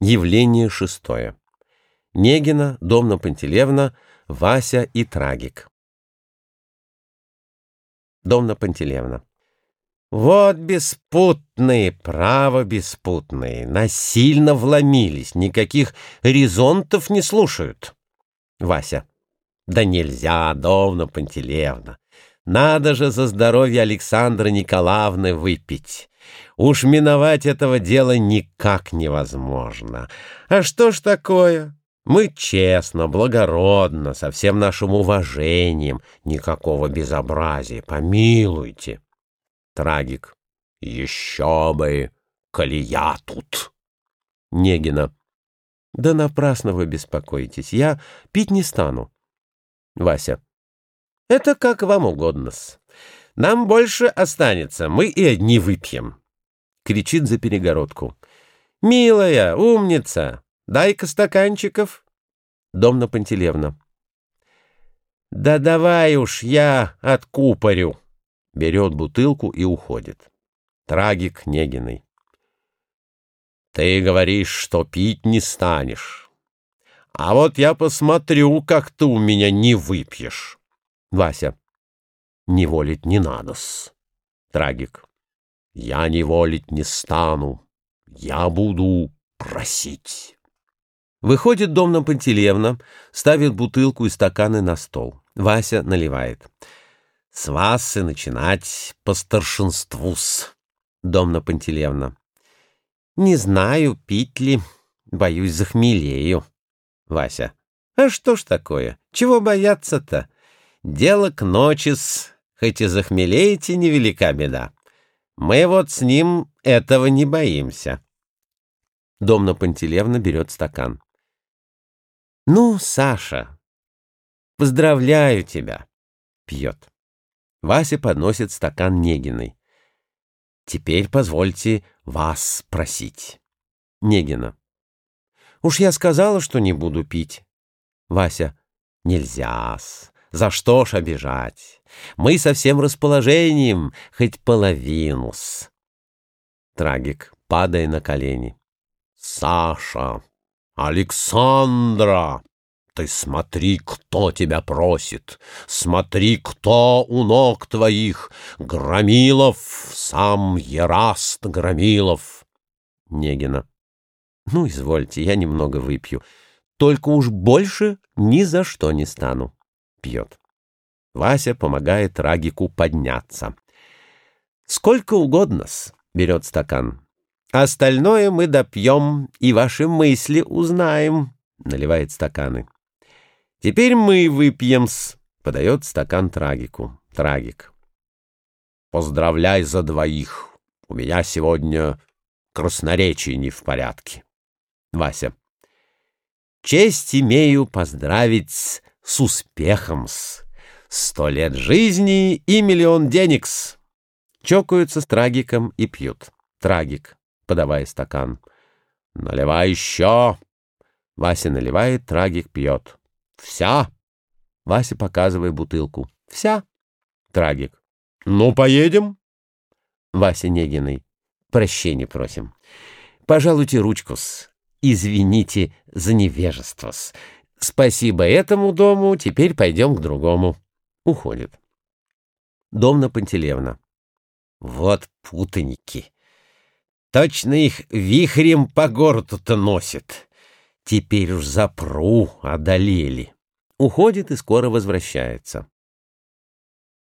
Явление шестое. Негина, Домна Пантелевна, Вася и Трагик. Домна Пантелевна. Вот беспутные, право беспутные, насильно вломились, никаких резонтов не слушают. Вася. Да нельзя, Домна Пантелевна. Надо же за здоровье Александры Николаевны выпить. Уж миновать этого дела никак невозможно. А что ж такое? Мы честно, благородно, со всем нашим уважением. Никакого безобразия, помилуйте. Трагик. Еще бы, коли я тут. Негина. Да напрасно вы беспокоитесь. Я пить не стану. Вася. Это как вам угодно-с. Нам больше останется, мы и одни выпьем. Кричит за перегородку. Милая, умница, дай-ка стаканчиков. Домна Пантелевна. Да давай уж я откупорю. Берет бутылку и уходит. Трагик Негиной. Ты говоришь, что пить не станешь. А вот я посмотрю, как ты у меня не выпьешь. Вася. Не волить не надо-с. Трагик. Я не волить не стану. Я буду просить. Выходит Домна Пантелеевна, ставит бутылку и стаканы на стол. Вася наливает. С вас и начинать по старшинству-с. Домна Пантелеевна. Не знаю, пить ли. Боюсь, захмелею. Вася. А что ж такое? Чего бояться-то? Дело к ночи-с, хоть и захмелеете, невелика беда. Мы вот с ним этого не боимся. Домна Пантелевна берет стакан. Ну, Саша, поздравляю тебя. Пьет. Вася подносит стакан Негиной. Теперь позвольте вас спросить. Негина. Уж я сказала, что не буду пить. Вася. Нельзя-с. За что ж обижать? Мы со всем расположением, хоть половину-с. Трагик, падая на колени. Саша, Александра, ты смотри, кто тебя просит. Смотри, кто у ног твоих. Громилов, сам Ераст Громилов. Негина. Ну, извольте, я немного выпью. Только уж больше ни за что не стану пьет. Вася помогает Рагику подняться. «Сколько угодно-с», — берет стакан. «Остальное мы допьем и ваши мысли узнаем», — наливает стаканы. «Теперь мы выпьем-с», — подает стакан Трагику. Трагик. «Поздравляй за двоих. У меня сегодня красноречие не в порядке». Вася. «Честь имею поздравить с успехом-с. Сто лет жизни и миллион денег-с. Чокаются с трагиком и пьют. Трагик, подавая стакан. Наливай еще. Вася наливает, трагик пьет. Вся. Вася показывая бутылку. Вся. Трагик. Ну, поедем. Вася Негиной. Прощения просим. Пожалуйте ручку-с. Извините за невежество-с. Спасибо этому дому, теперь пойдем к другому. Уходит. Домна Пантелевна. Вот путаники. Точно их вихрем по городу-то носит. Теперь уж запру одолели. Уходит и скоро возвращается.